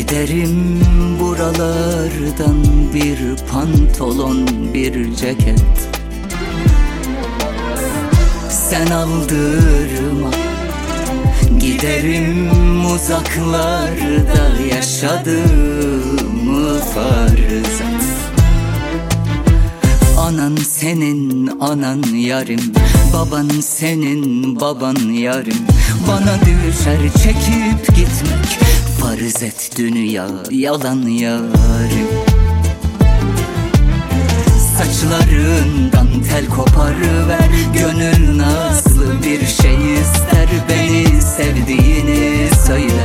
Giderim buralardan bir pantolon bir ceket. Sen aldırma. Giderim uzaklarda yaşadığımı farz et. Anan senin anan yarim. Baban senin baban yarim Bana düşer çekip gitmek. Farz et dünya yalan yarim Saçlarından tel koparıver. Gönül nazlı bir şey ister. Beni sevdiğini söyle.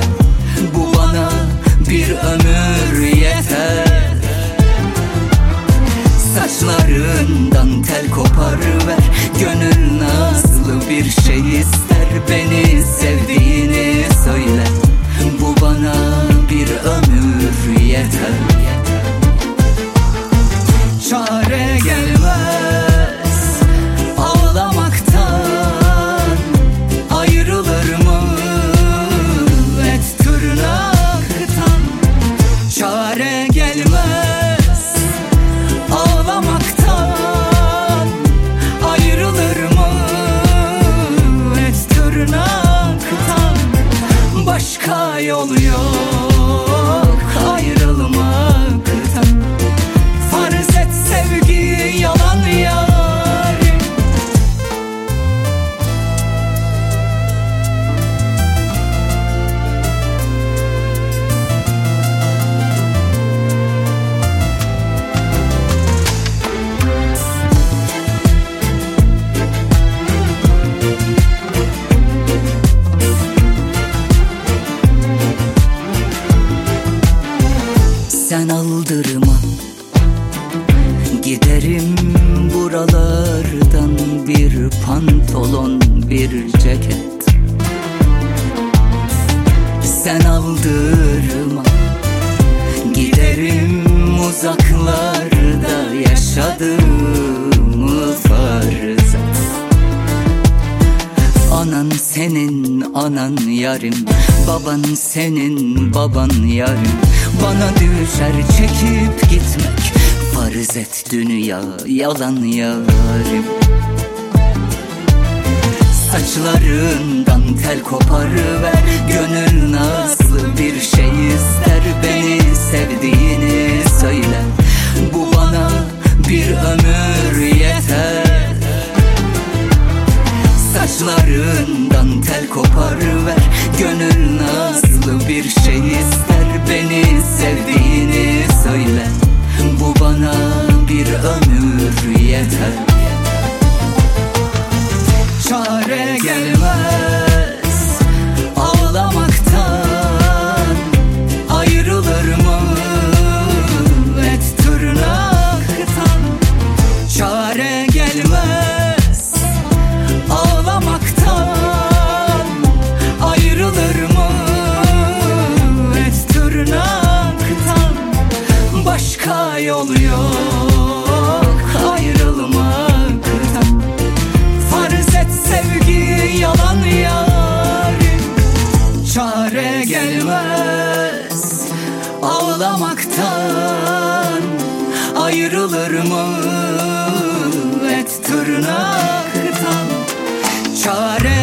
Bu bana bir ömür bir şey ister Beni sevdiğini söyle. Bu bana bir ömür yeter Sen aldırma Giderim buralardan bir pantolon bir ceket. Sen aldırma. Giderim uzaklarda yaşadığımı farz et. Anan senin anan yarim Baban senin baban yarim Bana düşer çekip gitmek. Farz et dünya yalan yarim. Saçlarından tel koparıver. Gönül nazlı bir şey ister. Beni sevdiğini söyle. Bu bana bir ömür yeter. Saçlarından tel koparıver. Gönül nazlı bir şey ister. Beni sevdiğini söyle. Bu bana bir ömür yeter Gelmez Ağlamaktan ayrılır mı? Et tırnaktan Çare